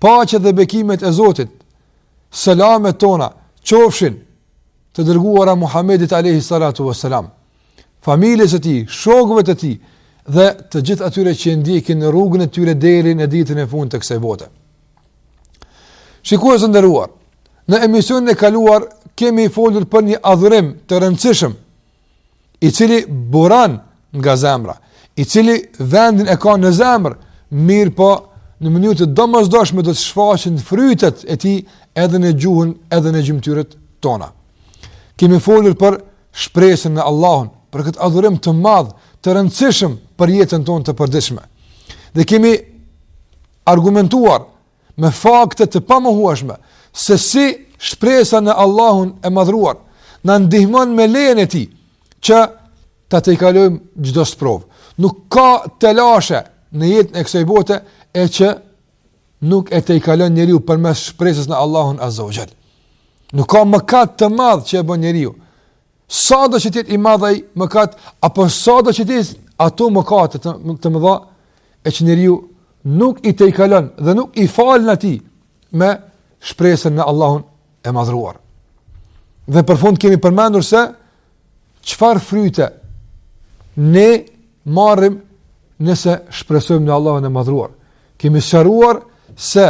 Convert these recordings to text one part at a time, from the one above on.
Paqja dhe bekimet e Zotit, selamet tona, qofshin të dërguara Muhammedit alayhi salatu vesselam, familjes së tij, shokëve të tij dhe të gjithë atyre që e ndjekin rrugën e tyre deri në ditën e fundit të kësaj bote. Shikues të nderuar, në emisionin e kaluar kemi folur për një adhurim të rëndësishëm i cili buron nga zemra, i cili vendin e ka në zemër, mirëpo në mënyrë të domosdoshme do të shfaqen frytet e tij edhe në gjuhën, edhe në gjymtyrët tona. Kemi folur për shpresën në Allahun, për këtë adhurim të madh, të rëndësishëm për jetën tonë të përditshme. Dhe kemi argumentuar me fakte të pamohueshme se si shpresa në Allahun e madhëruar na ndihmon me lejen e tij që ta tejkalojmë çdo sprovë. Nuk ka telashe në jetën e kësoj bote e që nuk e tejkalon njeriu përmes shpresës në Allahun azze ve xhel. Nuk ka mëkat të madh që e bën njeriu. Sado që të jetë i madh ai mëkat, apo sado që të jenë ato mëkate të, të mëdha e që njeriu nuk i tejkalon dhe nuk i falen atij me shpresën në Allahun e madhëruar. Dhe për fund kemi përmendur se çfarë fryte ne marrim nëse shpresojmë në Allahun e madhëruar. Kemi sqaruar se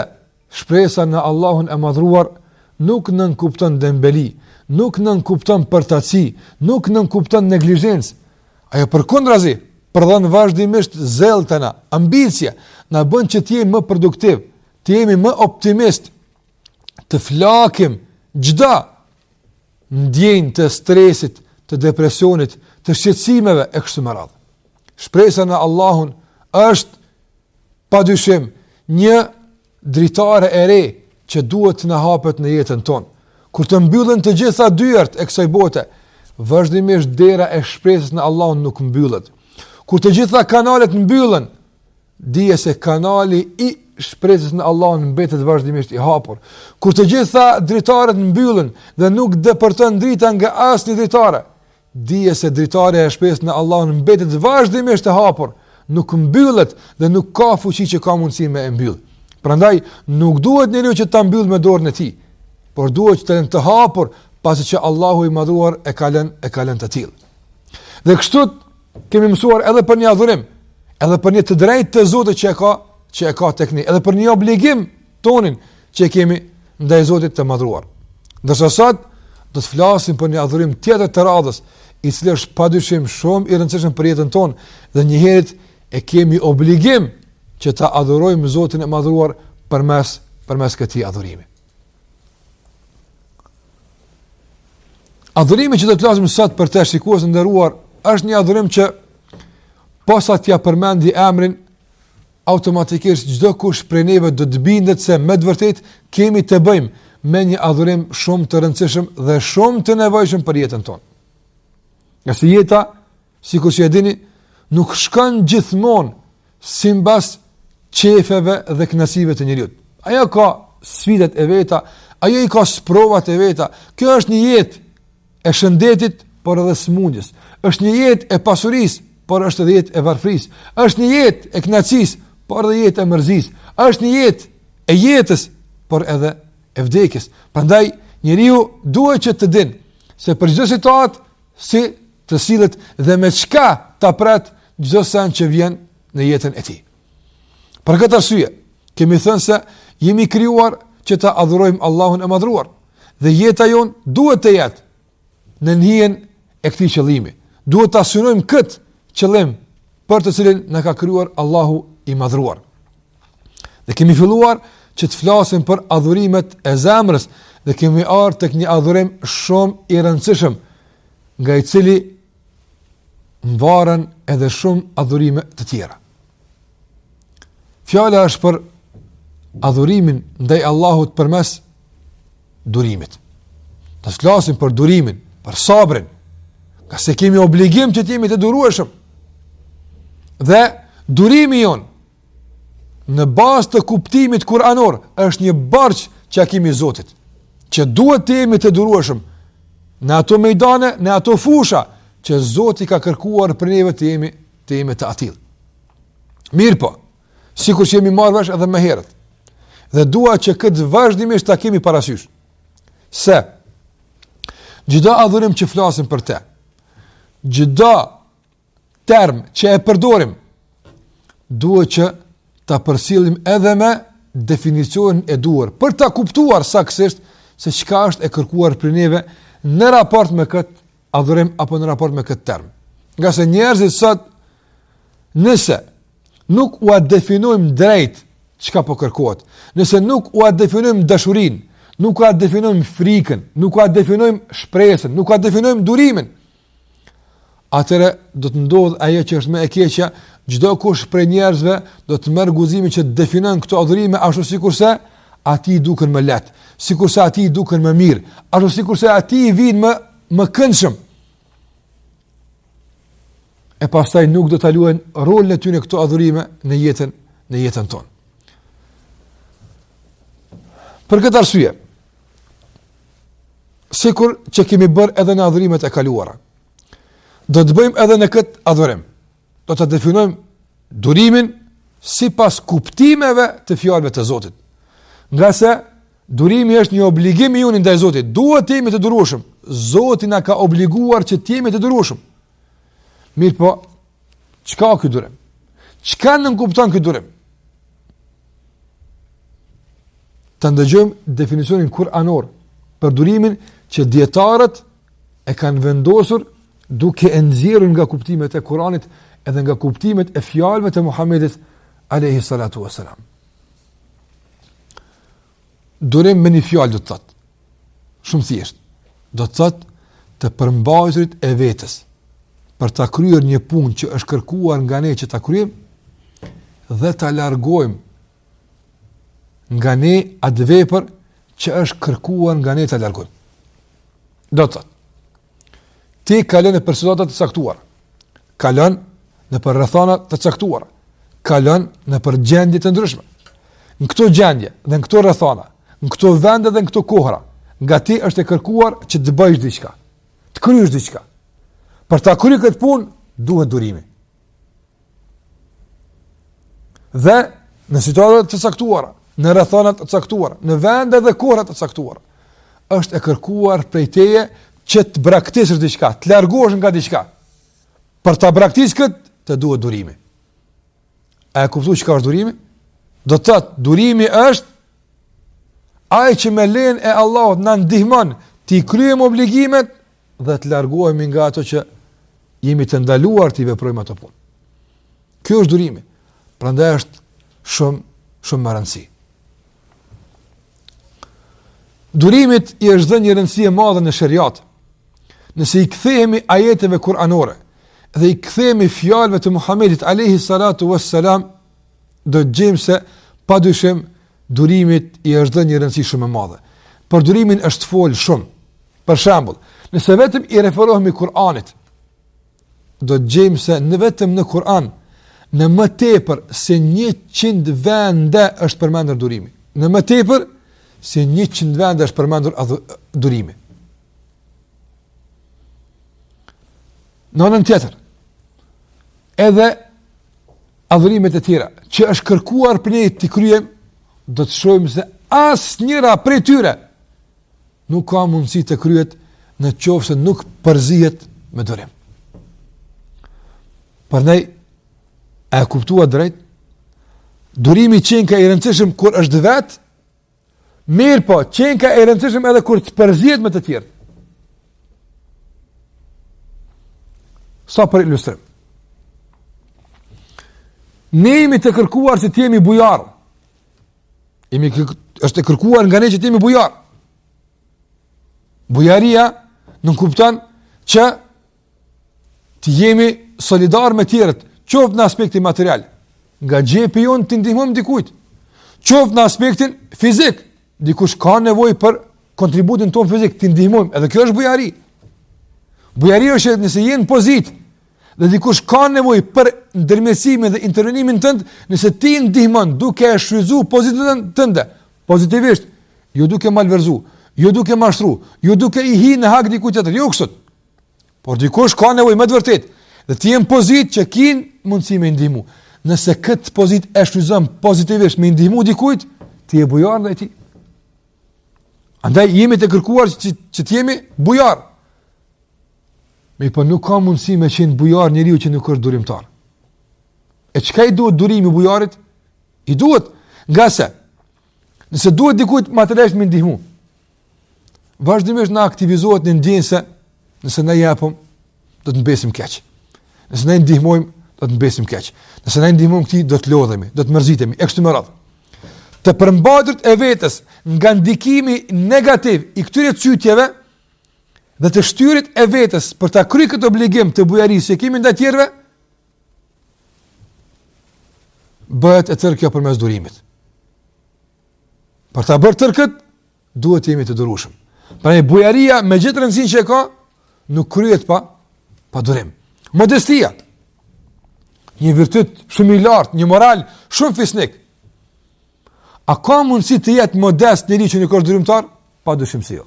Shpresa në Allahun e Madhëruar nuk nënkupton dembeli, nuk nënkupton përtaci, nuk nënkupton neglizhencë. Ajo përkundrazi, prodhon vazhdimisht zell te ne, ambicie, na bën që të jemi më produktiv, të jemi më optimist, të flakim çdo ndjenjë të stresit, të depresionit, të shqetësimeve e kështu me radhë. Shpresa në Allahun është Pa dyshim, një dritare e re që duhet të na hapet në jetën tonë. Kur të mbyllen të gjitha dyert e kësaj bote, vazhdimisht dera e shpresës në Allahun nuk mbyllet. Kur të gjitha kanalet mbyllen, dije se kanali i shpresës në Allahun mbetet vazhdimisht i hapur. Kur të gjitha dritaret mbyllen dhe nuk depërton drita nga asnjë dritare, Dije se dritarja e shpresës në Allahun mbetet vazhdimisht e hapur, nuk mbyllet dhe nuk ka fuqi që ka mundësi me e mbyll. Prandaj nuk duhet njeriu që ta mbyll me dorën e tij, por duhet që ta lërë të hapur, pasi që Allahu i madhëruar e ka lënë e ka lënë të tillë. Dhe kështu kemi mësuar edhe për një adhurim, edhe për një të drejtë të Zotit që e ka, që e ka tek ne, edhe për një obligim tonin që e kemi ndaj Zotit të madhruar. Ndërsa sot do të flasim për një adhurim tjetër të radhës, i cili është padyshim shumë i rëndësishëm për jetën tonë dhe njëherit e kemi obligim që ta adhurojmë Zotin e madhruar përmes përmes këtij adhurimi. Adhurimi që do të flasim sot për të, shikues të nderuar, është një adhurim që posa t'ia përmendi emrin automatikisht çdokush prej neve do të bindet se me të vërtetë kemi të bëjmë me një adhurim shumë të rëndësishëm dhe shumë të nevojshëm për jetën tonë. Ngase jeta, sikur që e dini, nuk shkon gjithmonë simbas qefeve dhe knasive të njeriut. Ajo ka sfidat e veta, ajo i ka sprovat e veta, kjo është një jetë, e shëndetit, por edhe smundjes. Është një jetë e pasurisë, por është edhe jetë e varfërisë. Është një jetë e kënaqësisë, por edhe jetë e mërzisë. Është një jetë e jetës, por edhe e vdekjes. Prandaj njeriu duhet që të din se për çdo situatë si të sillet dhe me çka ta pret çdo sen që vjen në jetën e tij. Për këtë arsye, kemi thënë se jemi krijuar që ta adhurojmë Allahun e Madhruar dhe jeta jonë duhet të jetë nën hijen e këtij qëllimi. Duhet ta synojmë këtë qëllim për të cilin na ka krijuar Allahu i Madhruar. Dhe kemi filluar që të flasim për adhurimet e zemrës dhe kemi ardhur tek një adhurim shumë i rëndësishëm nga i cili mvaren edhe shumë adhurime të tjera. Fjala është për adhurimin ndaj Allahut përmes durimit. Të flasim për durimin, për sabrin, ngase kemi obligim që të jemi të durueshëm. Dhe durimi jonë në bazë të kuptimit kuranor, është një borxh që ia kemi Zotit, që duhet të jemi të durueshëm në ato mejdane, në ato fusha, që Zoti ka kërkuar prej neve të jemi të, jemi të atillë. Mirëpo, sikur që jemi marrëvesh edhe më herët, dhe dua që këtë vazhdimisht ta kemi parasysh, se çdo adhurim që flasim për te, çdo term që e përdorim, duhet që ta përcjellim edhe me definicionin e duhur, për ta kuptuar saksisht se çka është e kërkuar prej neve në raport me këtë adhurim apo në raport me këtë term. Ngase njerëzit sot, nëse nuk ua definojmë drejt çka po kërkohet, nëse nuk ua definojmë dashurinë, nuk ua definojmë frikën, nuk ua definojmë shpresën, nuk ua definojmë durimin, atëherë do të ndodhë ajo që është më e keqja, çdo kush prej njerëzve do të merr guximin që t'i definon këto adhurime ashtu sikurse atij i duken më lehtë, sikurse atij i duken më mirë, ashtu sikurse atij i vijnë më më këndshëm. E pastaj nuk do ta luajnë rolin e tyre këto adhurime në jetën në jetën tonë. Për këtë arsye, sikur që kemi bërë edhe në adhurimet e kaluara. Do të bëjmë edhe në këtë adhurim. Do ta definojmë durimin sipas kuptimeve të fjalëve të Zotit. Ngase durimi është një obligim i yni ndaj Zotit. Duhet të jemi të durueshëm. Zoti na ka obliguar që të jemi të durueshëm. Mirëpo, Çka ky durim? Çka nënkupton ky durim? Ta ndëgjojmë definicionin kuranor për durimin që dijetarët e kanë vendosur duke e nxjerrur nga kuptimet e Kuranit edhe nga kuptimet e fjalëve të Muhamedit alayhi salatu wasalam. Durim me një fjalë do të thotë. Shumë thjesht. Do të thotë të përmbajturit e vetës për ta kryer një punë që është kërkuar nga ne që ta kryejmë dhe ta largojmë nga ne atë vepër që është kërkuar nga ne ta largojmë. Do të thotë ti kalon nëpër situata të caktuara. kalon nëpër rrethana të caktuara, kalon nëpër gjendje të ndryshme. Në këto gjendje dhe në këto rrethana, në këto vende dhe në këto kohra, nga ti është e kërkuar që të bëjsh diçka, të kryesh diçka. Për ta kryer këtë punë duhet durimi. Dhe në situata të caktuara, në rrethana të caktuara, në vende dhe kohra të caktuara. është e kërkuar prej teje që të braktisësh diçka, të largohesh nga diçka. Për ta braktisë kët të duhet durimi. A e kuptuat çka është durimi? Do të thotë durimi është ai që me lejen e Allahut na ndihmon t'i kryejmë obligimet dhe të largohemi nga ato që jemi të ndaluar t'i veprojmë ato punë. Ky është durimi. Prandaj është shumë shumë me rëndësi. Durimit i është dhënë një rëndësi e madhe në sheriat. Nëse i kthehemi ajeteve kuranore dhe i kthehemi fjalëve të Muhamedit alayhi salatu wassalam, do të gjejmë se padyshim durimit i është dhënë një rëndësi shumë e madhe. Për durimin është fol shumë. Për shembull, nëse vetëm i referohemi Kur'anit, do të gjejmë se vetëm në Kur'an në më tepër se 100 vende është përmendur durimi. Në më tepër se 100 vende është përmendur durimi. Në anën tjetër, edhe adhurimet e tjera, që është kërkuar prej neve t'i kryejmë, do të shohim se asnjëra prej tyre nuk ka mundësi të kryhet në qoftë se nuk përzihet me durim. Prandaj, e kuptua drejt, durimi qenka i rëndësishëm kur është vetë, Mirëpo, qenka i rëndësishëm edhe kur të përzihet me të tjerë. Sa për ilustrim. Ne jemi të kërkuar që të jemi bujarë. Jemi kërku, është e kërkuar nga ne që të jemi bujarë. Bujaria nuk nënkupton që Të jemi solidarë me tjerët, qoftë në aspektin material, nga xhepi jonë t'i ndihmojmë dikujt, qoftë në aspektin fizik, dikush ka nevojë për kontributin tonë fizik, t'i ndihmojmë, edhe kjo është bujari. Bujari është nëse je në pozitë, dhe dikush ka nevojë për ndërmjetësimin dhe intervenimin tënd, nëse ti ndihmon duke e shfrytëzu pozitën tënde, pozitivisht, jo duke malverzu, jo duke mashtru, jo duke i hi në hak dikujt tjetër, jo kështu. Por dikush ka nevojë me të vërtetë, dhe ti je në pozitë që ki mundësi me i ndihmu. Nëse këtë pozitë e shfrytëzon pozitivisht me i ndihmu dikujt, ti je bujar edhe ti. Andaj jemi të kërkuar që, që të jemi bujarë. Mirëpo nuk ka mundësi me qenë bujar njeriu që nuk është durimtar. E çka i duhet durimi bujarit? I duhet ngase. Nëse duhet dikujt materialisht me i ndihmu, vazhdimisht na aktivizohet një ndjenjë se nëse ne japim, do të mbesim keq. Nëse ne i ndihmojmë, do të mbesim keq. Nëse ne i ndihmojmë këtij, do të lodhemi, do të mërzitemi, e kështu me radhë. Të përmbajturit e vetes nga ndikimi negativ i këtyre cytjeve dhe të shtyrit e vetes për ta kry këtë obligim të bujarisë që kemi ndaj tjerëve, bëhet e tërë kjo përmes durimit. Për ta bërë tërë këtë, duhet të jemi të durueshëm. Prandaj bujaria me gjithë rëndësinë që e ka, nuk kryhet pa, pa durim. Modestia. Një virtyt shumë i lartë, një moral shumë fisnik. A ka mundësi të jetë modest njeriu që nuk është durimtar? Pa dyshim se jo.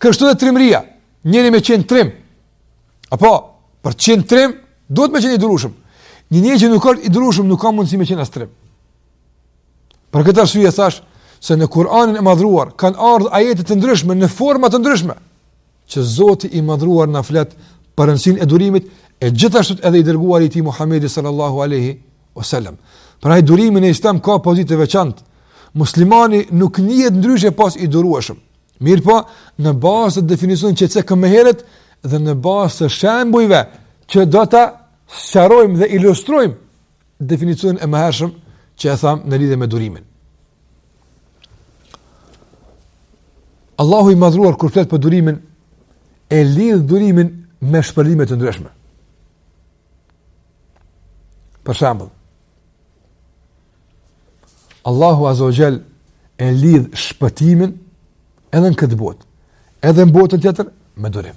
Kështu edhe trimëria, njeriu me qenë trim. Apo, për t'qenë trim, duhet me qenë i durushëm. Një njeri që nuk është i durushëm, nuk ka mundësi me qenë as trim. Për këtë arsye thashë se në Kur'anin e Madhruar kanë ardhur ajete të ndryshme në forma të ndryshme që Zoti i Madhruar na flet për rëndësinë e durimit e gjithashtu edhe i dërguari i tij Muhamedi sallallahu alaihi wasallam. Prandaj durimi në Islam ka pozitë të veçantë. Muslimani nuk njihet ndryshe pos i durueshëm. Mirëpo në bazë të definicionit që cekëm më herët dhe në bazë të shembujve që do ta sqarojmë dhe ilustrojmë definicionin e mëhershëm që e thamë në lidhe me durimin. Allahu i madhruar kur flet për durimin, e lidh durimin me shpërblime të ndryshme. Për shembull, Allahu Azze ue Xhel e lidh shpëtimin edhe në këtë botë, edhe në botën tjetër, me durim.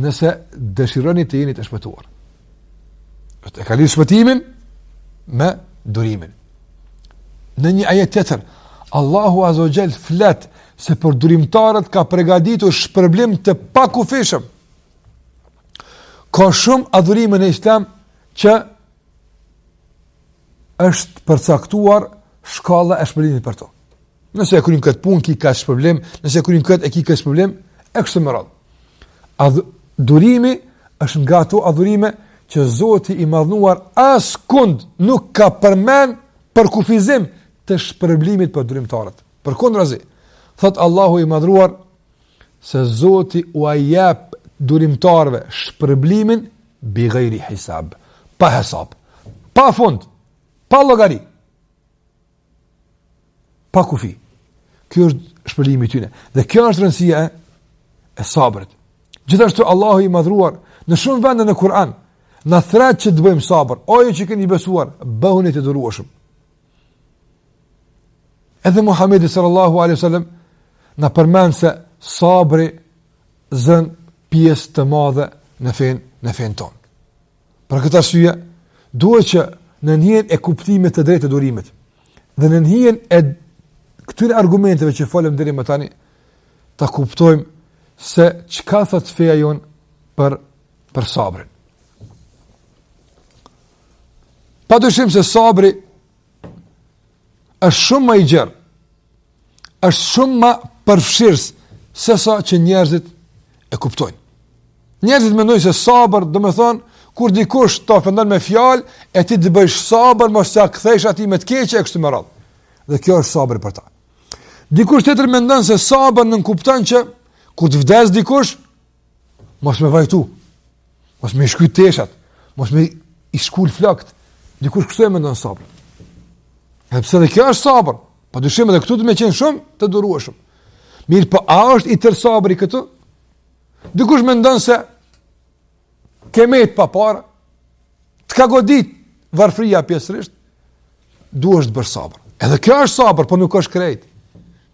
Nëse dëshironi të jeni të shpëtuar. E ka lidhë shpëtimin me durimin. Në një ajet tjetër, Allahu Azze ue Xhel flet se për durimtarët ka pregaditu shpërblim të pakufishëm. Ka shumë adhurime në islam që është përcaktuar shkalla e shpërblimit për to. Nëse e kryn këtë punë, ki kaq shpërblim, nëse e kryn këtë, e ki kaq shpërblim, e kështu me radhë. A durimi është nga ato adhurime që Zoti i madhnuar askund nuk ka përmend për kufizim të shpërblimit për durimtarët. Përkundrazi, thotë Allahu i madhruar se Zoti ua jep durimtarëve shpërblimin bi gajri hisab, pa hesab, pa fund, pa llogari. Pa kufi. Kjo është shpërblimi i tyne. Dhe kjo është rëndësia e, e sabrit. Gjithashtu Allahu i madhruar në shumë vende në Kur'an, na thrret që të bëjmë sabër, o ju që keni besuar, bëhuni të durueshëm. Edhe Muhammedi sallallahu alaihi wasallam na përmend se sabri zën pjesë të madhe në fenë në fenë tonë. Për këtë arsye, duhet që nën hijen e kuptimit të drejtë të durimit, dhe nën hijen e këtyre argumenteve që folëm deri më tani, ta kuptojmë se çka thot feja jonë për sabrin. Pa dyshim se sabri është shumë ma i gjerë është shumë ma përfshirës se sa që njerëzit e kuptojnë. Njerëzit mendojnë se sabër domethënë, kur dikush të ofendon me fjalë, e ti të bëjsh sabër, mos ia kthesh atij me të keqe, e kështu me radhë. Dhe kjo është sabri për ta. Dikush tjetër mendon se sabër nënkupton që, kur të vdes dikush, Mos me vajtu. Mos me i shky teshat. Mos me i shkul flokt. Dikush kështu e mendon sabër. Epse edhe kjo është sabër. Pa dyshim edhe këtu duhet me qenë shumë të durueshëm. Mirëpo a është i tërë sabri këtu? Dikush mendon se ke mbet pa para. Të ka godit varfria pjesërisht. Duhesh të bësh sabër. Edhe kjo është sabër, po nuk është krejt.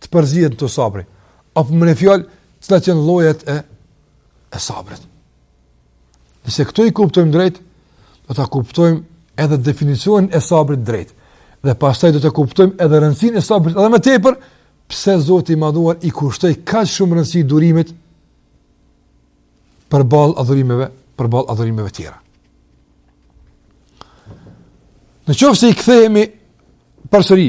Të përzihet në të sabri. Apo më në fjallë, cëta që në lojet e, e sabrit. Nëse këto i kuptojmë drejt, do ta kuptojmë edhe definicionin e sabrit drejt. Dhe pastaj do ta kuptojmë edhe rëndësinë e sabrit edhe më tepër, pse Zoti i Madhëruar i kushtoi kaq shumë rëndësi durimit përballë adhurimeve tjera. Në qoftë se i kthehemi përsëri,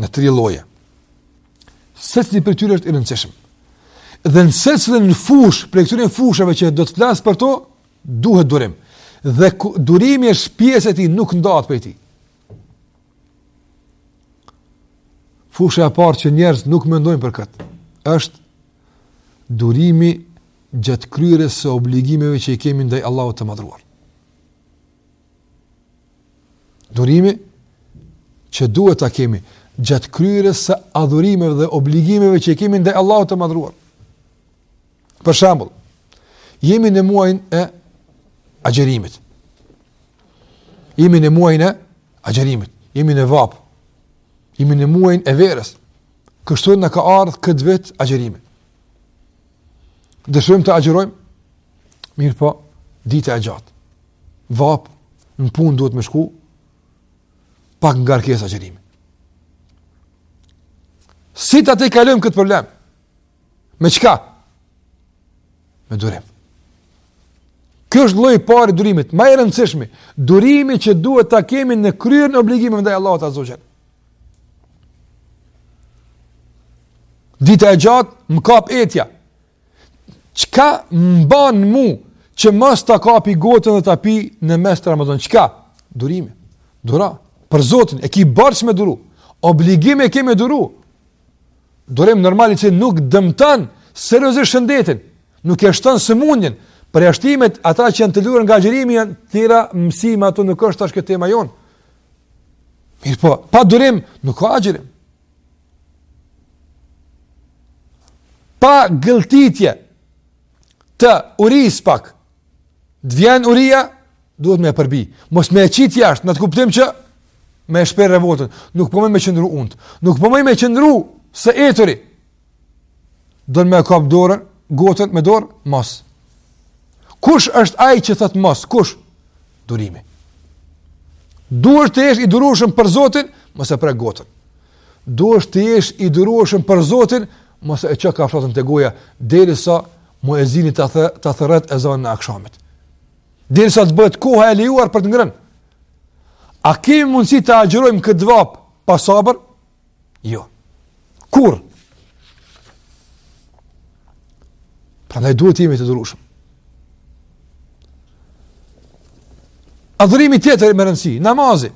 në tri lloje. Secili prej tyre është i rëndësishëm. Dhe në secilën fushë, prej këtyre fushave që do të flas për to, duhet durim. Dhe durimi është pjesë e tij, nuk ndahet prej tij. Fusha e parë që njerëz nuk mendojnë për këtë është durimi gjatë kryerjes së obligimeve që i kemi ndaj Allahut të Madhëruar. Durimi që duhet ta kemi gjatë kryerjes së adhurimeve dhe obligimeve që i kemi ndaj Allahut të Madhëruar. Për shembull, jemi në muajin e agjërimit. Jemi në muajin e agjërimit. Jemi në vapë. Jemi në muajin e verës. Kështu na ka ardh këtë vit agjërimi. Dëshirojmë të agjërojmë, mirëpo, dita e gjatë. Vapë, në punë duhet me shku, pak ngarkesë agjërimi. Si ta tejkalojmë këtë problem? Me çka? Me durim. Kjo është lloji i parë i durimit, ma i rëndësishmi, durimi që duhet ta kemi në kryerjen e obligimeve ndaj Allahut azze ue xhel. Dita e gjatë më kap etja. Çka mban mu që mos ta kapi gotën dhe ta pi në mes të Ramazanit? Çka? Durimi. Dura për Zotin, e ki borxh me duru. Obligim e kemi duru. Durim normali që nuk dëmton seriozisht shëndetin, nuk e shton sëmundjen. Përjashtimet ata që janë të liruar nga agjërimi janë tjera mësime ato nuk është tash kjo tema jonë. Mirëpo, pa durim, nuk ka agjërim. Pa gëltitje të urisë pak, të vjen uria, duhet me e përbi. Mos me e qitë jashtë, në atë kuptim që me e shpreh revoltën. Nuk po muj me qëndru untë. Nuk po muj me qëndru i etur. Don me kap dorën, gotën me dorë, mos. Kush është ai që thotë mos? Kush? Durimi. Duhet të jesh i durueshëm për Zotin, mos e prek gotën. Duhet të jesh i durueshëm për Zotin, mos e ço kafshatën te goja derisa muezini ta thë, ta thërret ezanin e akshamit. Derisa të bëhet koha e lejuar për të ngrënë. A kemi mundësi ta agjërojmë këtë vapë pa sabër? Jo. Kurrë. Prandaj duhet të jemi të durueshëm. Adhurimi tjetër me rëndësi, namazi.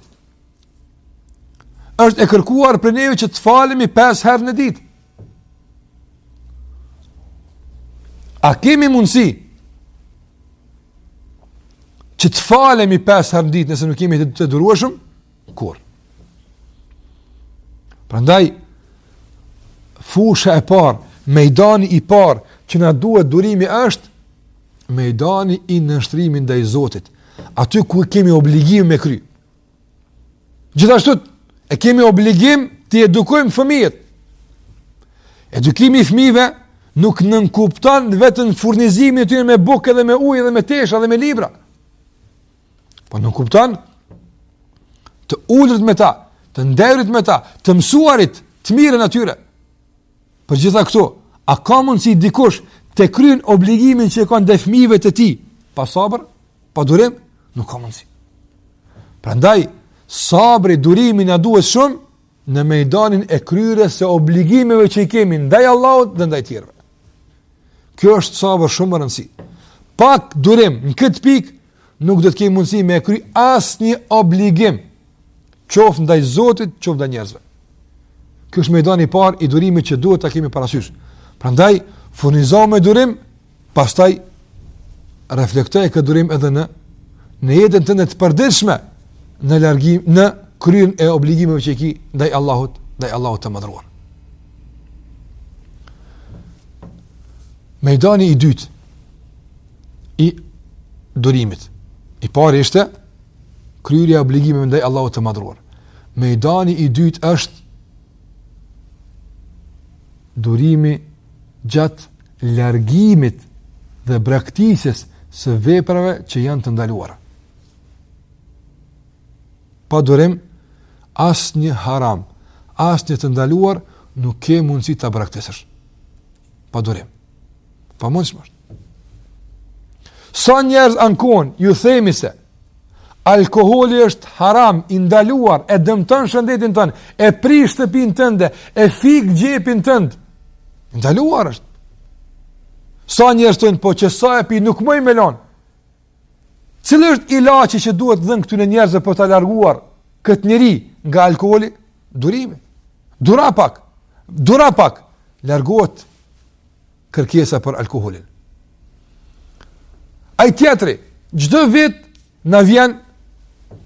është e kërkuar prej neve që të falemi 5 herë në ditë. A kemi mundësi që të falemi 5 herë në ditë nëse nuk jemi të, të durueshëm? Kurrë. Prandaj, fusha e parë, mejdani i parë, që na duhet durimi është, mejdani i nënshtrimit ndaj Zotit, aty ku kemi obligim me kry. Gjithashtu, e kemi obligim t'i edukojmë fëmijët. Edukimi i fëmijëve nuk nënkupton vetëm furnizimin e tyre me bukë edhe me ujë edhe me tesha edhe me libra. Po nënkupton të ulurit me ta, të ndejturit me ta, të mësuarit, të mirën atyre. Për gjitha këto, a ka mundësi dikush ta kryen obligimin që e ka ndaj fmijve të tij, pa sabër, pa durim, nuk ka mundësi. Prandaj, sabri, durimi na duhet shumë, në mejdanin e kryerjes së obligimeve që i kemi ndaj Allahut dhe ndaj tjerëve. Kjo është sabër shumë e rëndësishme. Pa durim në këtë pikë nuk do të kemi mundësi me kry asnjë obligim qoftë ndaj Zotit, qoftë ndaj njerëzve. Kjo është mejdani i parë i durimit që duhet ta kemi parasysh. Prandaj furnizohu me durim Pastaj reflektoje këtë durim edhe në në jetën tënde të përditshme në largim në kryerjen e obligimeve që i ki ndaj Allahut, ndaj Allahut të madhruar. Mejdani i dytë i durimit. I pari ishte kryerja e obligimeve ndaj Allahut të madhruar. Mejdani i dytë është durimi gjatë largimit dhe braktisjes së veprave që janë të ndaluara. Pa durim, asnjë haram, asnjë të ndaluar, nuk ke mundësi ta braktisësh. Pa durim. E pamundshme është. Sa njerëz ankohen, ju themi se, Alkoholi është haram, i ndaluar, e dëmton shëndetin tënd, e prish shtëpinë tënde, e fik xhepin tënd. I ndaluar është. Sa njerëz thonë po që sa e pi nuk muj me lon. Cili është ilaçi që duhet dhënë këtyne njerëzve për ta larguar këtë njeri nga alkoholi? Durimi. Duro pak. Duro pak. Largohet kërkesa për alkoholin. Ai tjetri, çdo vit na vjen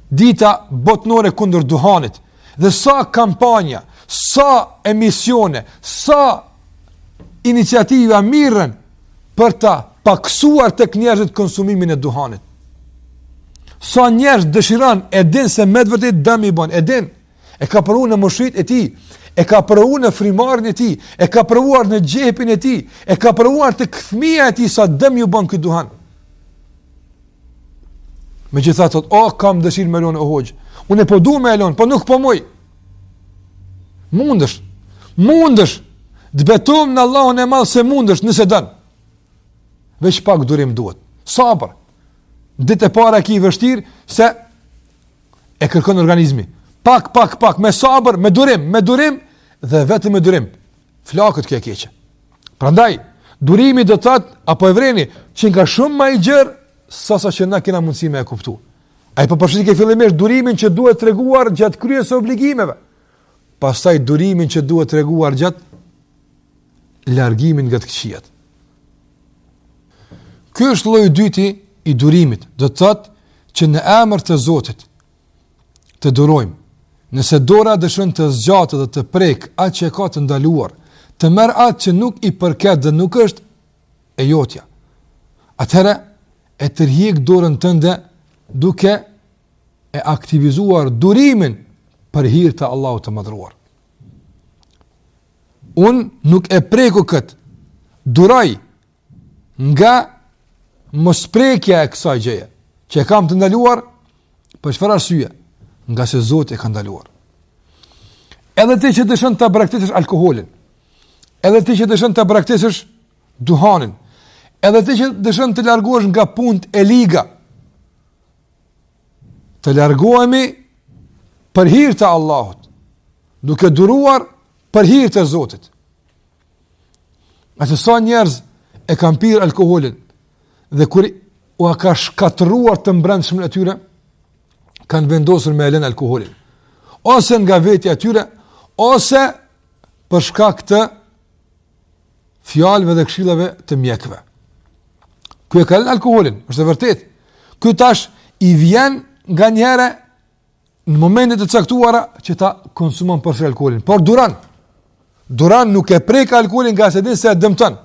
dita botnore kundër duhanit dhe sa kampanja, sa emisione, sa iniciativa mirren për ta pakësuar tek njerëzit konsumimin e duhanit. Sa njerëz dëshiron, e din se me t'vërtetë dam i bon, e din, e ka provu në mushkritë e tij, e ka provu në frymarrjen e tij, e ka provuar në xhepin e tij, e ka provuar tek fmija e tij sa dëm ju bon ky duhan. Megjithatë thot, o, kam dëshirë me lon o hoxhë, unë e po du me lon, po nuk po muj. Mundësh, mundësh, të betohem në Allahun e madh se mundësh nëse don. Veç pak durim duhet, sabër, ditë e para e ki vështirë, se e kërkon organizmi. Pak, pak, pak, me sabër, me durim, me durim, dhe vetëm me durim. Flaket kjo e keqe. Prandaj, durimi do të thot, a po e vreni, qenka shumë ma i gjërë, se sa që na kena mundësi me e kuptu. Ai po përfshike fillimisht durimin që duhet treguar gjatë kryerjes së obligimeve. Pastaj durimin që duhet treguar gjatë largimit nga të këqijat. Ky është lloji i dytë i durimit, do të thotë që në emër të Zotit të durojmë. Nëse dora dëshiron të zgjatet dhe të prek atë që e ka të ndaluar, të merr atë që nuk i përket dhe nuk është e jotja. Atëherë e tërhiq dorën tënde duke e aktivizuar durimin për hir të Allahut të madhëruar. Unë nuk e preki këtë. Duroj nga mosprekja e kësaj gjëje, që e kam të ndaluar, për çfarë arsye, ngase Zoti e ka ndaluar. Edhe ti që dëshiron ta braktisësh alkoholin, edhe ti që dëshiron ta braktisësh duhanin, edhe ti që dëshiron të largohesh nga punët e liga, të largohemi për hir të Allahut, duke duruar për hir të Zotit. Atë sa njerëz e kanë pirë alkoholin dhe kur ua ka shkatërruar të mbrendshmën e tyre, kanë vendosur me e lënë alkoholin. Ose nga vetja e tyre, ose për shkak të fjalëve dhe këshillave të mjekëve. Ky e ka lënë alkoholin, është e vërtetë. Ky tash i vjen nganjëherë në momente të caktuara që ta konsumon përsëri alkoholin, por duron. Duron nuk e prek alkoholin ngase e din se e dëmton.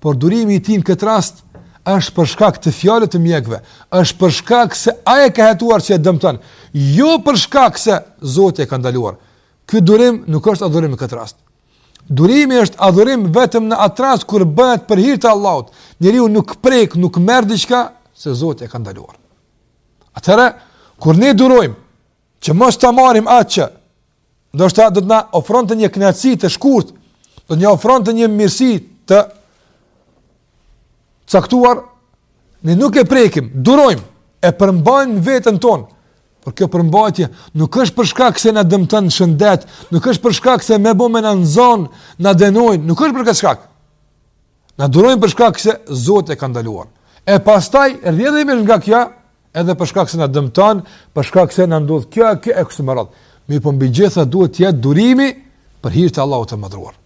Por durimi i tij në këtë rast është për shkak të fjalëve të mjekëve, është për shkak se ai e ka hetuar që e dëmton, jo për shkak se Zoti e ka ndaluar. Ky durim nuk është adhurim në këtë rast. Durimi është adhurim vetëm në atë rast kur bëhet për hir të Allahut. Njeriu nuk prek, nuk merr diçka se Zoti e ka ndaluar. Atëherë kur ne durojmë që mos ta marrim atë që ndoshta do të na ofronte një kënaqësi të shkurtë, do të na ofronte një mirësi të caktuar, ne nuk e prekim, durojmë e përmbajmë veten tonë Por kjo përmbajtje nuk është për shkak se na dëmton shëndet, nuk është për shkak se me bo me na nxon, na dënojnë, nuk është për këtë shkak. Ne durojmë për shkak se Zoti e ka ndaluar. E pastaj rrjedhimisht nga kjo edhe për shkak se na dëmton, për shkak se na ndodh kjo e kjo e kështu me radhë. Mirëpo mbi të gjitha duhet të jetë durimi për hir të Allahut të madhëruar.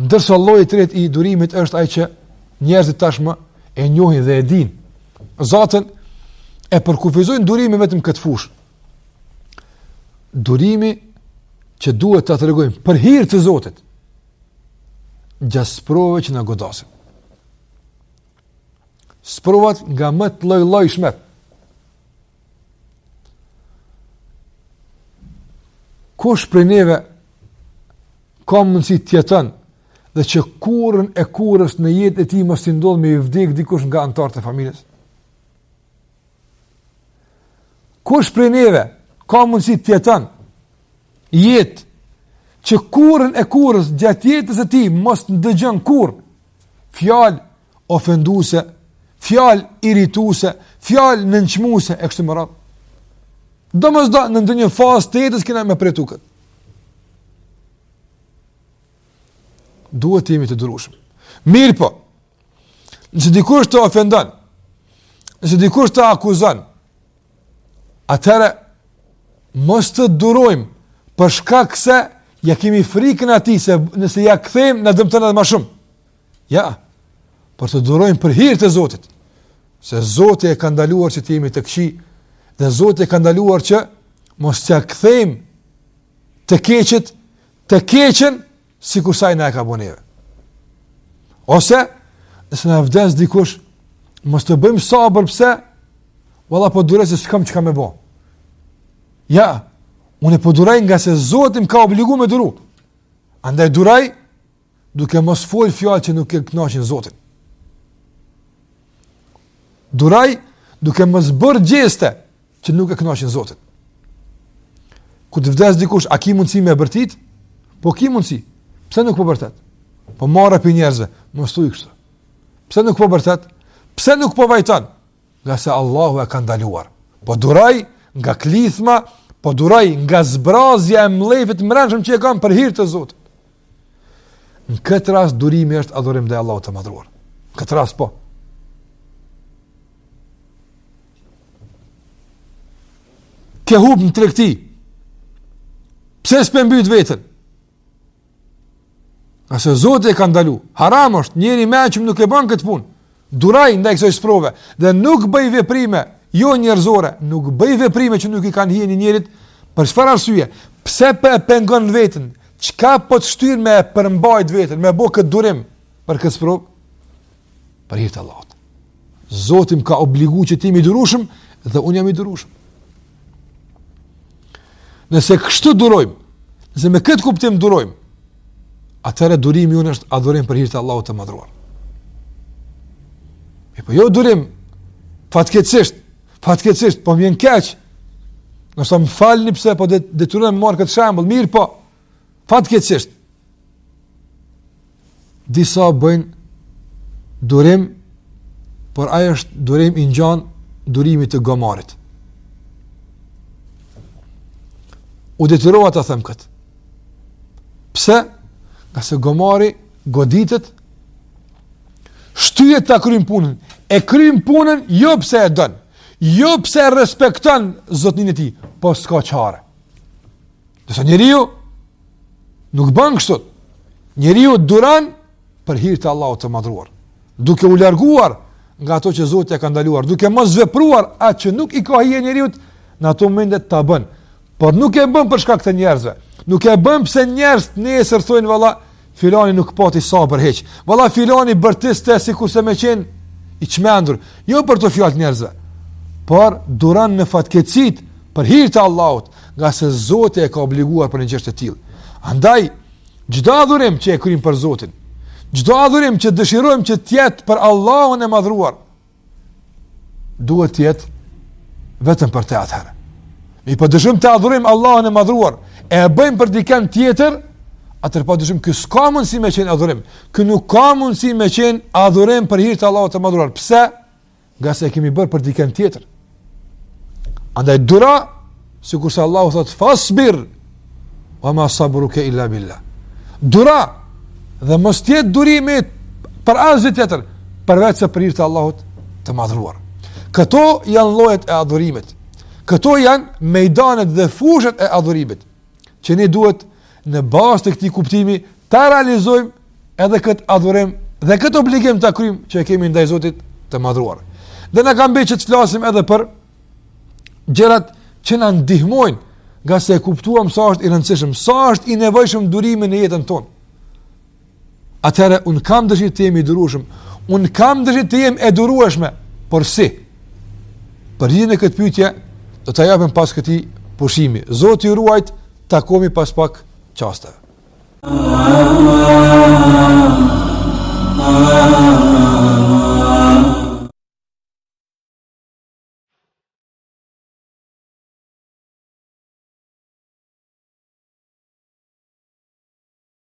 Ndërsa lloji i tretë i durimit është ai që njerëzit tashmë e njohin dhe e dinë. Zaten e përkufizojnë durimin vetëm në këtë fushë. Durimi që duhet ta tregojmë për hir të Zotit. Gjatë sprovave që na godasin. Sprovat nga më të llojllojshmet. Kush prej neve ka mundësi të jeton dhe që kurrën e kurrës në jetën e tij mos t'i ndodhë me i vdekë dikush nga anëtarët e familjes? Kush prej neve ka mundësi të jeton jetë që kurrën e kurrës gjatë jetës së tij mos të dëgjon kurrë fjalë ofenduese, fjalë irrituese, fjalë nënçmuese e kështu me radhë. Domosdo në ndonjë fazë të jetës kena me përjetu kët. Duhet të jemi të durueshëm. Mirëpo, nëse dikush të ofendon, nëse dikush të akuzon, atëherë mos të durojmë për shkak se ja kemi frikën atij se nëse ja kthejmë na dëmton edhe ma shumë. Jo, por të durojmë për hir të Zotit, se Zoti e ka ndaluar që të jemi të këqij, dhe Zoti e ka ndaluar që mos t'ja kthejmë të keqit të keqen, sikur se ai na e ka bo neve. Ose, nëse na vdes dikush, mos të bëjmë sabër pse, valla po duroj se s'kam çka me bo. Jo, unë po duroj ngase Zoti më ka obligu me duru. Andaj duroj, duke mos fol fjalë që nuk e kënaqin Zotin. Duroj duke mos bërë gjeste që nuk e kënaqin Zotin. Kur të vdes dikush, a ki mundësi me bërtit? Po ki mundësi. Pse nuk po bërtet? Po marre prej njerëzve, mos thuj kështu. Pse nuk po bërtet? Pse nuk po vajton? Ngase Allahu e ka ndaluar. Po duroj nga klithma, po duroj nga zbrazja e mllefit mrendshëm që e kam për hir të Zotit. Në këtë rast durimi është adhurim ndaj Allahut të madhëruar. Në këtë rast po. Ke hup në tregti. Pse s'pe mbyt veten? Ngase Zoti e ka ndalu, haram është, njeri i mençëm nuk e ban këtë punë. Duroj ndaj kësaj sprove dhe nuk bëj veprime jo njerëzore, nuk bëj veprime që nuk i kanë hije njerit për çfarë arsye? Pse po e pengon veten? Çka po të shtyn me e përmbajt veten, me bo këtë durim për këtë sprovë? Për hir të Allahut. Zoti më ka obligu që të jem i durushëm dhe unë jam i durushëm. Nëse kështu durojmë, nëse me këtë kuptim durojmë, atëherë durimi ynë është adhurim për hir të Allahut të Madhëruar. E po jo durim fatkeqësisht, fatkeqësisht po më vjen keq. Ndoshta më falni pse po detyrohem me marr këtë shembull, mirëpo. Fatkeqësisht disa bëjnë durim, por ai është durim i ngjan durimit të gomarit. U detyrova ta them kët. Pse? Ngase gomari goditet shtyhet ta kryn punën. E kryn punën jo pse e don, jo pse e respekton zotninë e tij, po s'ka çare. Nëse njeriu nuk bën kështu, njeriu duron për hir të Allahut të madhruar, duke u larguar nga ato që Zoti ja ka ndaluar, duke mos vepruar atë që nuk i ka hije njeriut në ato momente ta bën. Por nuk e bën për shkak të njerëzve. Nuk e bën pse njerëzt nesër thonë valla, Filani nuk pati sabër hiç. Valla filani bërtiste sikurse me qenë i çmendur, jo për fjalët e njerëzve. Por duron në fatkeqësitë për hir të Allahut, ngase Zoti e ka obliguar për një gjë të tillë. Andaj çdo adhurim që e kryejmë për Zotin, çdo adhurim që dëshirojmë që të jetë për Allahun e madhruar, duhet të jetë vetëm për të. Atëherë, po deshëm të adhurojmë Allahun e madhruar, e bëjmë për diken tjetër, atëherë pa dyshim ky s'ka mundësi me qenë adhurim, ky nuk ka mundësi me qenë adhurim për hir të Allahut të madhruar. Pse? Ngase e kemi bërë për diken tjetër. Andaj duro, sikurse Allahu thotë, fasbir, wa ma sabruke illa billah. Duro, dhe mos të jetë durimi yt për asgjë tjetër, përveçse për hir të Allahut të madhruar. Këto janë llojet e adhurimit. Këto janë mejdanet dhe fushat e adhurimit. që ne duhet në bazë të këtij kuptimi ta realizojmë edhe kët adhurim dhe kët obligim ta kryejmë që e kemi ndaj Zotit të Madhruar. Dhe na ka mbet që të flasim edhe për gjërat që na ndihmojnë ngase e kuptuam sa është i rëndësishëm, sa është i nevojshëm durimi në jetën tonë. Atëherë un kam dëshirë të jem i durueshëm. Un kam dëshirë të jem e durueshme. Por si? Përgjigjen në këtë pyetje do ta japim pas këtij pushimi. Zoti ju ruajt, takohemi pas pak çastesh.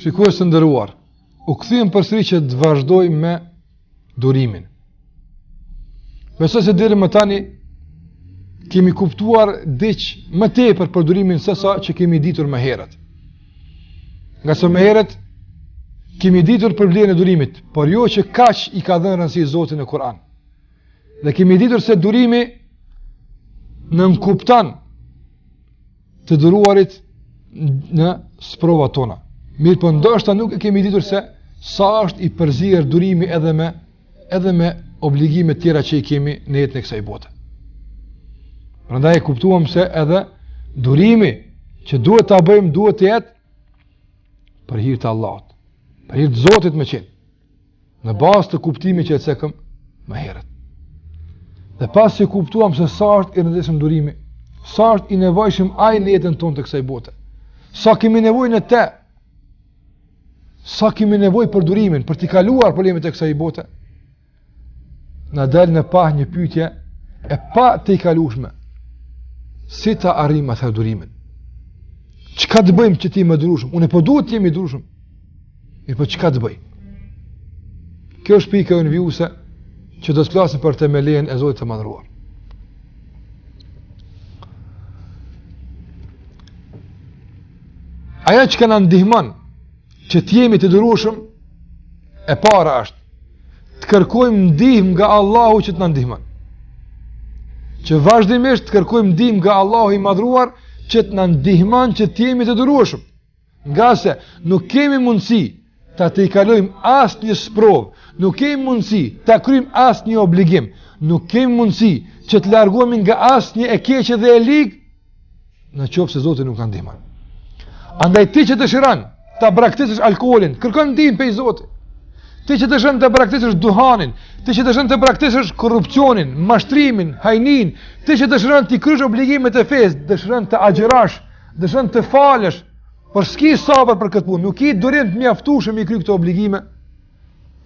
Shikues të nderuar, u kthyem përsëri që të vazhdojmë me durimin. Besoj se deri më tani kemi kuptuar diç më tepër për durimin sesa që kemi ditur më herët. Ngase më herët, kemi ditur për vlerën e durimit, por jo që kaq i ka dhënë rëndësi Zoti në Kur'an. Dhe kemi ditur se durimi nënkupton të duruarit në sprovat tona. Mirëpo ndoshta nuk e kemi ditur se sa është i përzier durimi edhe me edhe me obligime tjera që i kemi në jetën e kësaj bote. Prandaj e kuptuam se edhe durimi që duhet ta bëjmë duhet të jetë për hir të Allahut, për hir të Zotit me qenë. Në bazë të kuptimit që e cekëm më herët. Dhe pasi kuptuam se sa është i rëndësishëm durimi, sa është i nevojshëm ai në jetën tonë të kësaj bote. Sa kemi nevojë në të Sa kemi nevojë për durimin, për t'i kaluar problemet e kësaj bote? Na dal në pah një pyetje e patejkalushme. Si ta arrijmë atëherë durimin? Çka të bëjmë që të jemi të durushëm? E po duhet të jemi të durushëm. Mirëpo çka të bëjmë? Kjo është pika e vijuese që do të flasim për të me lejen e Zotit të Madhëruar. Ajo çka na ndihmon që të jemi të durueshëm, e para është, të kërkojmë ndihmë nga Allahu që të na ndihmon. Që vazhdimisht të kërkojmë ndihmë nga Allahu i madhruar që të na ndihmon që të jemi të durueshëm. Ngase nuk kemi mundësi Ta tejkalojmë asnjë sprovë, nuk kemi mundësi, ta kryjmë asnjë obligim, nuk kemi mundësi që të largohemi nga asnjë e keqe dhe e ligë, në qoftë se Zoti nuk na ndihmon. Andaj ti që dëshiron ta braktisësh alkoholin, kërko ndihmë prej Zotit. Ti që dëshiron të braktisësh duhanin, ti që dëshiron të braktisësh korrupsionin, mashtrimin, hajninë, ti që dëshiron të kryesh obligimet e fesë, dëshiron të agjërosh, dëshiron të falesh, Por s'ke sabër për këtë punë, nuk ki durim të mjaftushëm me i kry këto obligime,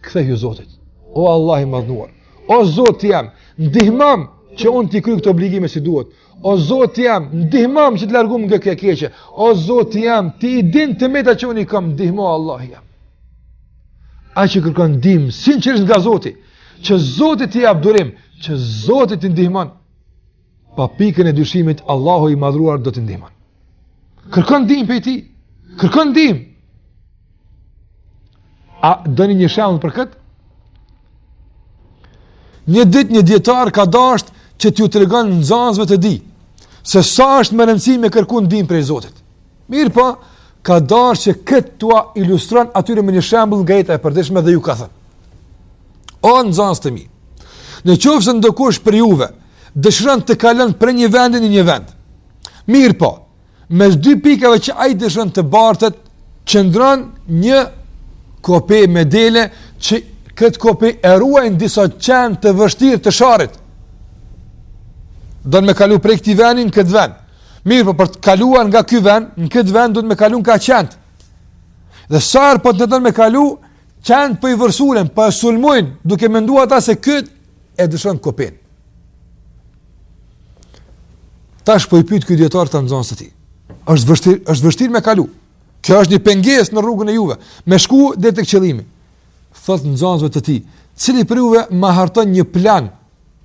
kthehju Zotit. O Allah i madhnuar, o Zoti jem, ndihmom që unë t'i kryj këto obligime si duhet. O Zoti jem, ndihmom që të largohem nga kjo e keqe. O Zoti jem, ti i din të metat që unë i kam, ndihmo Allahu jem. Ai që kërkon ndihmë sinqerisht nga Zoti, që Zoti t'i jap durim, që Zoti t'i ndihmon, Pa pikën e dyshimit Allahu i madhruar do t'i ndihmon. Kërko ndihmë prej tij. Kërko ndihmë. A doni një shembull për këtë? Një ditë një dijetar ka dashtë që t'ju tregon nxënësve të tij se sa është me rëndësi me kërku ndihmë prej Zotit. Mirpo, ka dashur që këtë t'ua ilustron atyre me një shembull nga jeta e përditshme dhe ju ka thënë. O nxënës të mi, në qoftë se ndokush prej juve dëshiron të kalon prej një vendi në një vend. Mirpo, mes dy pikave që ai dëshiron të bartet, qëndron një kope me dele që këtë kope e ruajnë disa qen të vështirë të Sharrit. Don me kalu prej këtij veni në këtë ven. Mirë, po për të kaluar nga ky vend, në këtë vend duhet me kalu nga qentë. Dhe sa herë po tenton me kalu, qentë po i vërsulen, po e sulmojnë, duke menduar ata se ky e dëmton kopenë. Tash po i pyet ky dijetar nxënësit e tij. është vështirë është vështirë me kalu. Kjo është një pengesë në rrugën e juve. Me shku deri tek qëllimi. Thotë nxënësve të tij, cili prej juve ma harton një plan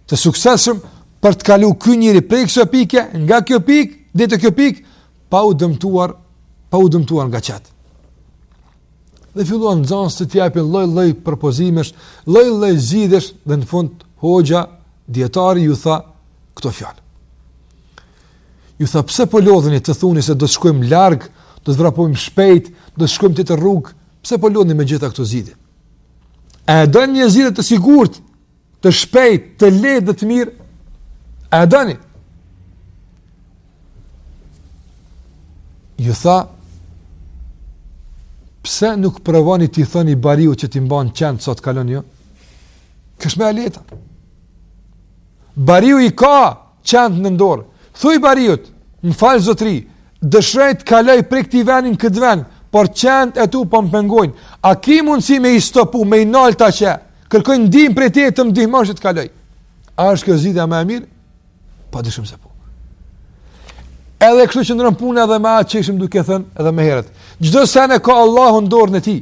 të suksesshëm për të kaluar ky njeri prej kësaj pike, nga kjo pikë deri te kjo pikë pa u dëmtuar, pa u dëmtuar nga qentë. Dhe filluan nxënësit t'i japin lloj-lloj propozimesh, lloj-lloj zgjidhjesh dhe në fund hoxha dijetari ju tha këto fjalë. Ju tha pse po lodheni të thuni se do të shkojmë larg, do të vrapojmë shpejt, do të shkojmë tjetër rrugë, pse po lodheni me gjitha këto zgjidhje? A e doni një zgjidhje të sigurt të shpejt, të lehtë dhe të mirë, a e doni? Ju tha, pse nuk provoni t'i thoni bariu që t'i mban qentë sa të kaloni ju? Kjo është më e lehta. Bariu i ka Qentë në dorë. Thuj bariut, më fal zotri, dëshiroj të kaloj prej këtij vendi në këtë vend, por qentë e tu po më pengojnë. A ke mundësi me i stopu, me i nal ata qen? Kërkoj ndihmë prej teje të më ndihmosh të kaloj. A është kjo zgjidhja më e mirë? Padyshim se po. Edhe kështu qëndron puna edhe me atë që ishim duke thënë edhe më herët. Çdo send e ka Allahu në dorën e tij,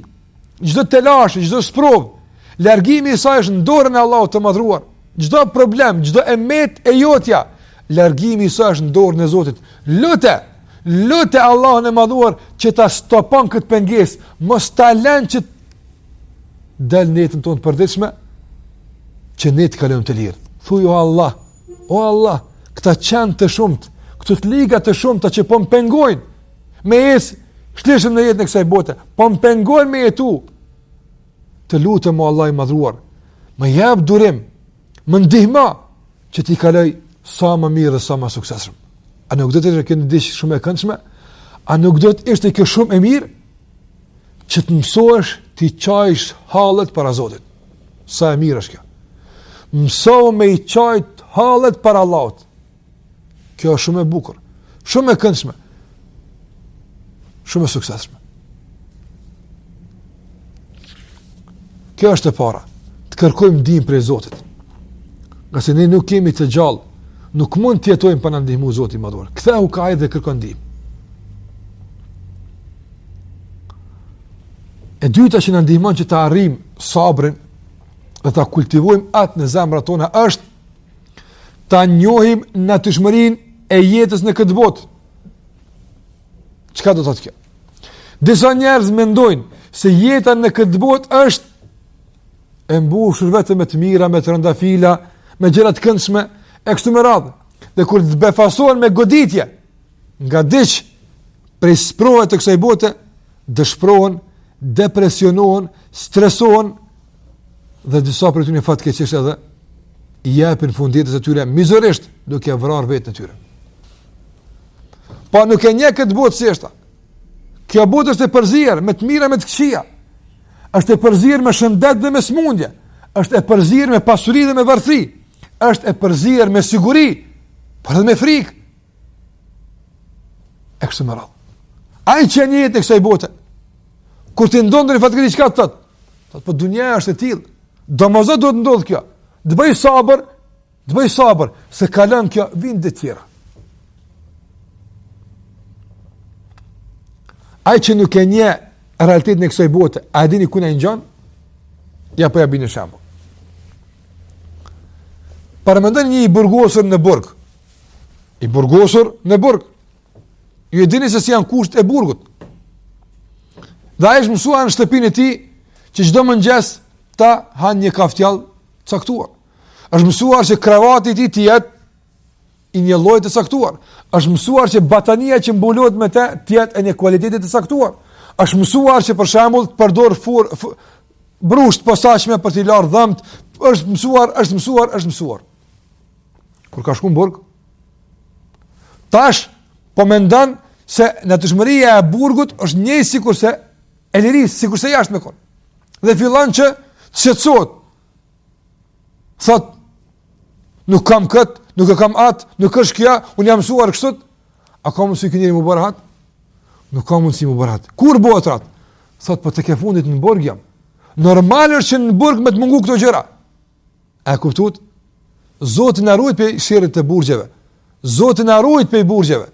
Çdo telash, çdo sprovë, largimi i saj është në dorën e Allahut të Madhëruar. Çdo problem, çdo emet e jotja, largimi i saj është në dorën e Zotit. Lute, lute Allahun e Madhëruar që ta stopon këtë pengesë, mos ta lën që del në jetën tonë të përditshme që ne të kalojmë të lirë. Thuj o Allah, o Allah, këta qen të shumtë, këto të liga të shumta që po më pengojnë, me ecë shlirshëm në jetën e kësaj bote, po më pengojnë me jetu, të lutëm o Allah i madhëruar, më jep durim, më ndihma, që t'i kaloj sa më mirë dhe sa më suksesshëm. A nuk do të ishte kjo një diç shumë e këndshme? A nuk do të ishte kjo shumë e mirë? Që të mësohesh t'i qajsh hallet para Zotit. Sa e mirë është kjo. Mësohu me i qajt hallet para Allahut. Kjo është shumë e bukur, shumë e këndshme, shumë e suksesshme. Kjo është e para, të kërkojmë ndihmë prej Zotit. Ngase ne nuk kemi të gjallë, nuk mund të jetojmë pa na ndihmu Zoti i madhëruar. Kthehu ka ai dhe kërko ndihmë. E dyta që na ndihmon që ta arrijmë sabrin dhe ta kultivojmë atë në zemrat tona është ta njohim natyrshmërinë e jetës në këtë botë. Çka do të thotë kjo? Disa njerëz mendojnë se jeta në këtë botë është e mbushur vetëm me të mira, me trëndafila, me gjëra të këndshme e kështu me radhë. Dhe kur të befasohen me goditje nga diç prej sprovave të kësaj bote, dëshpërohen, depresionohen, stresohen dhe disa prej tyre fatkeqësisht edhe, i jepin fund jetës së tyre, mizorisht duke e vrarë veten e tyre. Pse? Po nuk e njeh këtë botë si është. Kjo botë është e përzirë, me të mira, me të këqia. është e përzirë me shëndet dhe me smundje. është e përzirë me pasuri dhe me varfëri. është e përzirë me siguri, por edhe me frikë. E kështu me radhë. Ai që e njeh natyrën e kësaj bote, kur t'i ndodh ndonjë fatkeqësi çka thotë, Po po dunjaja është e tillë. Domosdo duhet të ndodh kjo. Të bëj sabër, të bëj sabër, se kalon kjo vin të tjera. Ai që nuk e njeh realitetin e kësaj bote, a e dini ku na ngjan? Ja po ja bi një shembull. Paramendoni një i burgosur në burg. I burgosur në burg. Ju e dini se si janë kushtet e burgut. Dhe ai është mësuar në shtëpinë e tij, që çdo mëngjes ta hanë një kaftjall të caktuar. është mësuar që krevati i tij të jetë i një lloji të caktuar. është mësuar që batania që mbulohet me te të jetë e një kualiteti të caktuar. është mësuar që për shembull të përdor fur, fur, brusht të posaçme për t'i larë dhëmt, është mësuar, është mësuar, është mësuar. Kur ka shku në burg, Tash, po mendon se natyrshmëria e burgut është njëjtë sikurse e lirisë, sikurse jashtë me konë. Dhe fillon që të shqetësohet, thot, nuk kam këtë, nuk e kam atë, nuk është kjo, unë jam mësuar kështu, a ka mundësi ky njeri me u bë rehat? Nuk ka mundësi me u bë rehat. Kur bëhet rehat? Thot, po tek e fundit në burg jam. Normal është që në burg me të mungu këto gjëra. A e kuptuat? Zoti na ruaj prej sherrit të burgjeve. Zoti na ruaj prej burgjeve.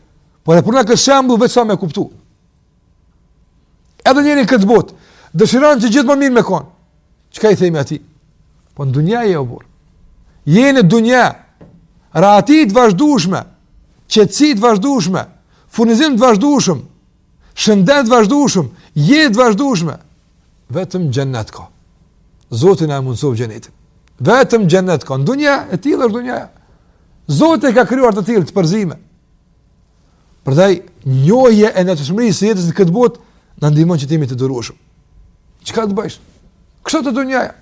Por e pruna këtë shembull veç sa me kuptu. Edhe njeri në këtë botë dëshiron të gjithë më mirë me kon. Çka i themi atij? Po në dunja je o burrë. Je në dunja. Rahati të vazhdueshme, qetësi të vazhdueshme, furnizim të vazhdueshëm, shëndet të vazhdueshëm, jetë të vazhdueshme, vetëm në xhennet ka. Zoti na e mundësoftë xhennetin. Vetëm në xhennet ka. Në dunja e tillë është dunjaja. Zoti e ka krijuar të tillë të përzime. Prandaj njohja e natyrshmërisë së jetës në këtë botë na ndihmon që të jemi të durueshëm. Çka të bësh? Kështu është dunjaja.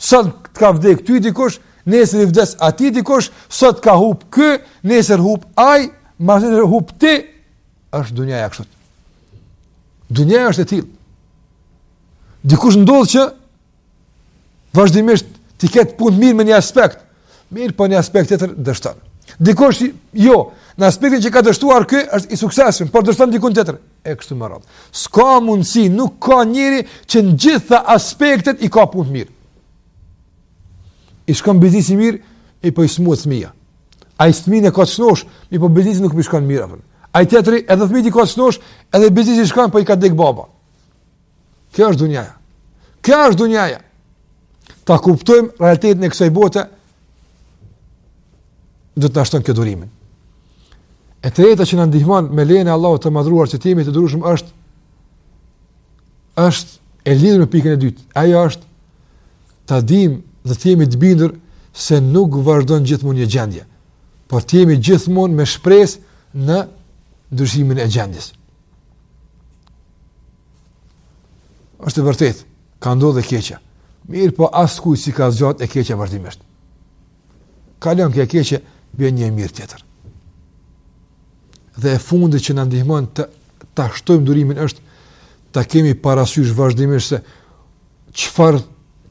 Sot të ka vdek ty dikush, nesër i vdes atij dikush, sot ka hup ky, nesër hup aj, masnesër hup ti, është dunjaja kështu. Dunjaja është e tillë. Dikush ndodh që vazhdimisht t'i ketë punët mirë me një aspekt, Mirëpo një aspekt tjetër dështon. Dikush jo, në aspektin që ka dështuar ky është i suksesshëm, por dështon dikun tjetër. E kështu me radhë. S'ka mundësi, nuk ka njeri që në gjitha aspektet i ka punt mirë. I shkon biznesi mirë, mirëpo i smutë fëmija. Ai fëmin e ka të shnosh, mirëpo biznesi nuk i shkon mirë. Apo. Ai tjetri edhe fëmijët i ka të shnosh, edhe biznesi i shkon, po i ka dek baba. Kjo është dunjaja. Kjo është dunjaja. Ta kuptojmë realitetin e kësaj bote, do të na shton kjo durimin. E treta që na ndihmon me lejen e Allahut të madhëruar që të jemi të durueshëm është, është e lidhur me pikën e dytë. Ajo është ta dimë dhe të jemi të bindur se nuk vazhdon gjithmonë një gjendje, por të jemi gjithmonë me shpresë në ndryshimin e gjendjes. Është e vërtetë, ka ndodh e keqja. Mirëpo askujt s'i ka zgjat e keqja vazhdimisht. Kalon kjo e keqe, vjen një e mirë tjetër. Dhe e fundi që na ndihmon të, ta shtojmë durimin është ta kemi parasysh vazhdimisht se çfarë,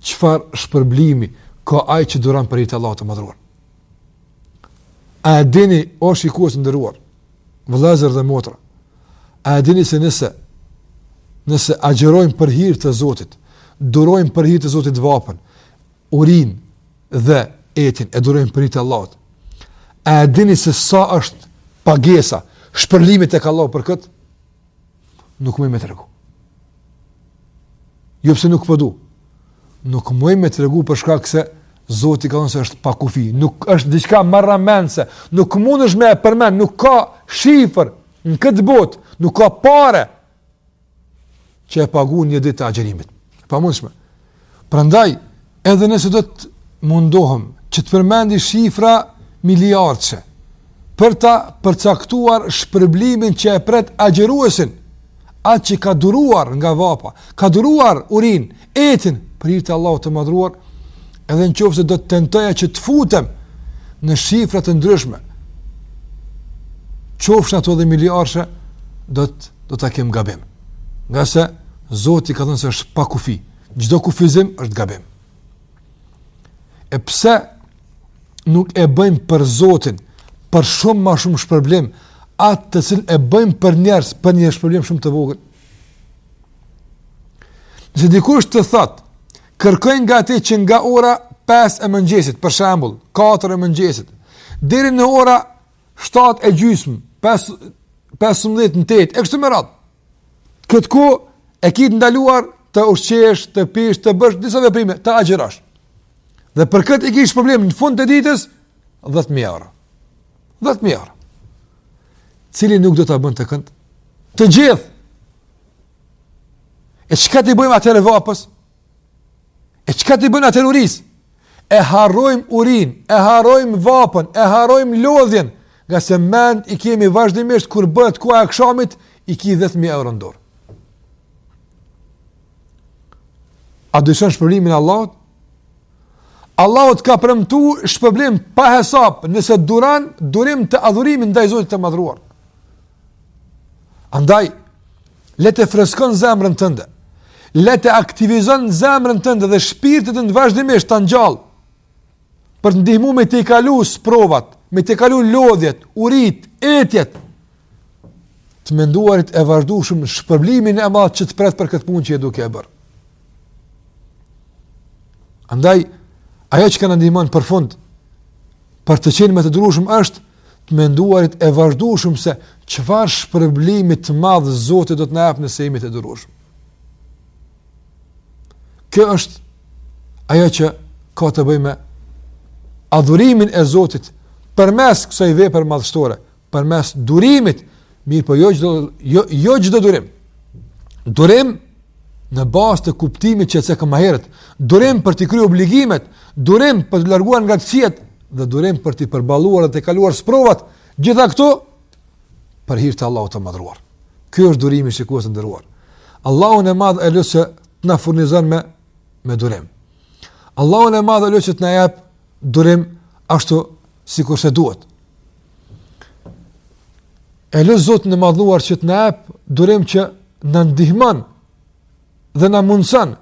çfarë shpërblimi ka aj që duron për hir të Allahut të madhëruar. A e dini o shikues të nderuar, vëllezër dhe motra, a e dini se nëse, nëse agjërojmë për hir të Zotit, durojmë për hir të Zotit vapën, urinë dhe etjen, e durojmë për hir të Allahut, a e dini se sa është pagesa, shpërblimi tek Allahu për këtë? Nuk muj me tregu. Jo pse nuk po du. Nuk muj me tregu për shkak se Zoti ka thënë se është pa kufi. Nuk është diçka marramendëse. Nuk mundesh me e përmend, nuk ka shifër në këtë botë, nuk ka pare që e pagun një ditë të agjërimit. Pamundshme. Prandaj, edhe nëse do të mundohem që të përmendi shifra miliardëshe, për ta përcaktuar shpërblimin që e pret agjëruesin, atë që ka duruar nga vapa, ka duruar urinë, etjen, për hir të Allahut të madhëruar, edhe në qoftë se do të tentoja që të futem në shifra të ndryshme, qofshin ato dhe miliardëshe, do të, do ta kem gabim. Ngase, Zoti ka thonë se është pa kufi. Çdo kufizim është gabim. E pse nuk e bëjmë për Zotin për shumë ma shumë shpërblim atë të cilin e bëjmë për njerëz për një shpërblim shumë të vogël? Nëse dikush të thotë, kërkoj nga ti që nga ora 5 e mëngjesit, për shembull, 4 e mëngjesit, deri në ora 7 e gjysmë, 15 në 8, e kështu me radhë. Këtë kohë e ki të ndaluar të ushqesh, të pish, të bësh disa veprime, të agjërash. Dhe për këtë e ki shpërblim në fund të ditës 10000 euro. 10000 euro. Cili nuk do ta bënte këtë? Të gjithë. E çka t'i bëjmë atëherë vapës? E çka t'i bëjmë atëherë urisë? E harrojmë urin, e harrojmë vapën, e harrojmë lodhjen, ngase mendtë i kemi vazhdimisht kur bëhet koha e akshamit, i ki 10.000 euro në dorë. A dyshon shpërblimin e Allahut? Allahu ta ka premtu shpërblim pa hesap nëse duron durim të adhurimit ndaj Zotit të madhëruar. Andaj, le ta freskon zemrën tënde, le ta aktivizon zemrën tënde dhe shpirtin tënd vazhdimisht ta ngjall, për të ndihmu me t'i kalu sprovat, me t'i kalu lodhjet, uritë, etjet, të menduarit e vazhdueshëm shpërblimin e madh që të pret për këtë punë që je duke e bërë. Andaj, ajo çka na ndihmon për fund, për të qenë më të durueshëm është, të menduarit e vazhdueshëm se çfarë shpërblimi të madh Zoti do të na jap nëse jemi të durueshëm. Kjo është ajo që ka të bëjë me adhurimin e Zotit përmes kësaj vepre madhështore, përmes durimit Mirëpo jo çdo jo jo çdo durim. Durim në bazë të kuptimit që cekëm më herët, durim për t'i kryer obligimet, durim për t'u larguar nga të këqijat dhe durim për t'i përballuar dhe të kaluar sprovat, gjitha këto për hir të Allahut të madhëruar. Ky është durimi që quhet i nderuar. Allahun e madh e lus të na furnizon me me durim. Allahun e madh e lus të na jap durim ashtu sikurse duhet. E lus Zotin e madhëruar që të na jap durim që na ndihmon dhe na mundëson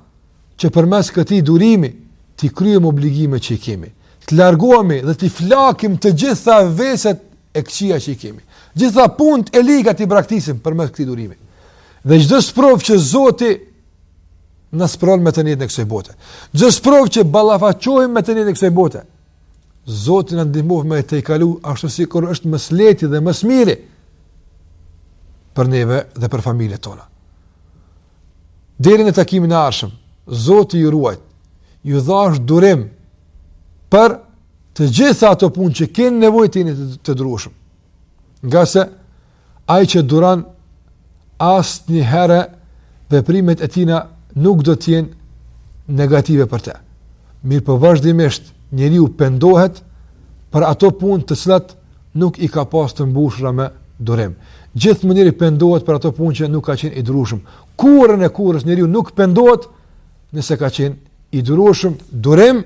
që përmes këtij durimi t'i kryejmë obligimet që i kemi, të largohemi dhe t'i flakim të gjitha veset e këqija që i kemi. Gjitha punët e liga t'i braktisim përmes këtij durimi. Dhe çdo sprovë që Zoti na sprovon me të në jetën e kësaj bote. Çdo sprovë që ballafaqohemi me të në jetën e kësaj bote. Zoti na ndihmoftë me tej kalu ashtu sikur është më s'lehti dhe më s'miri për neve dhe për familjet tona. Deri në takimin e ardhshëm, Zoti ju ruajtë, ju dhashtë durim për të gjitha ato punë që keni nevojë të jeni të durueshëm. Ngase Ai që duron asnjëherë veprimet e tina nuk do të jenë negative për të. Mirëpo vazhdimisht njeriu pendohet për ato punë të cilat nuk i ka pas të mbushura me durim. Gjithmonë njeriu pendohet për ato punë që nuk ka qenë i durueshëm. Kurrën e kurrës njeriu nuk pendohet nëse ka qenë i durueshëm, durim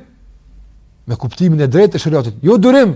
me kuptimin e drejtë të sheriatit. Jo durim,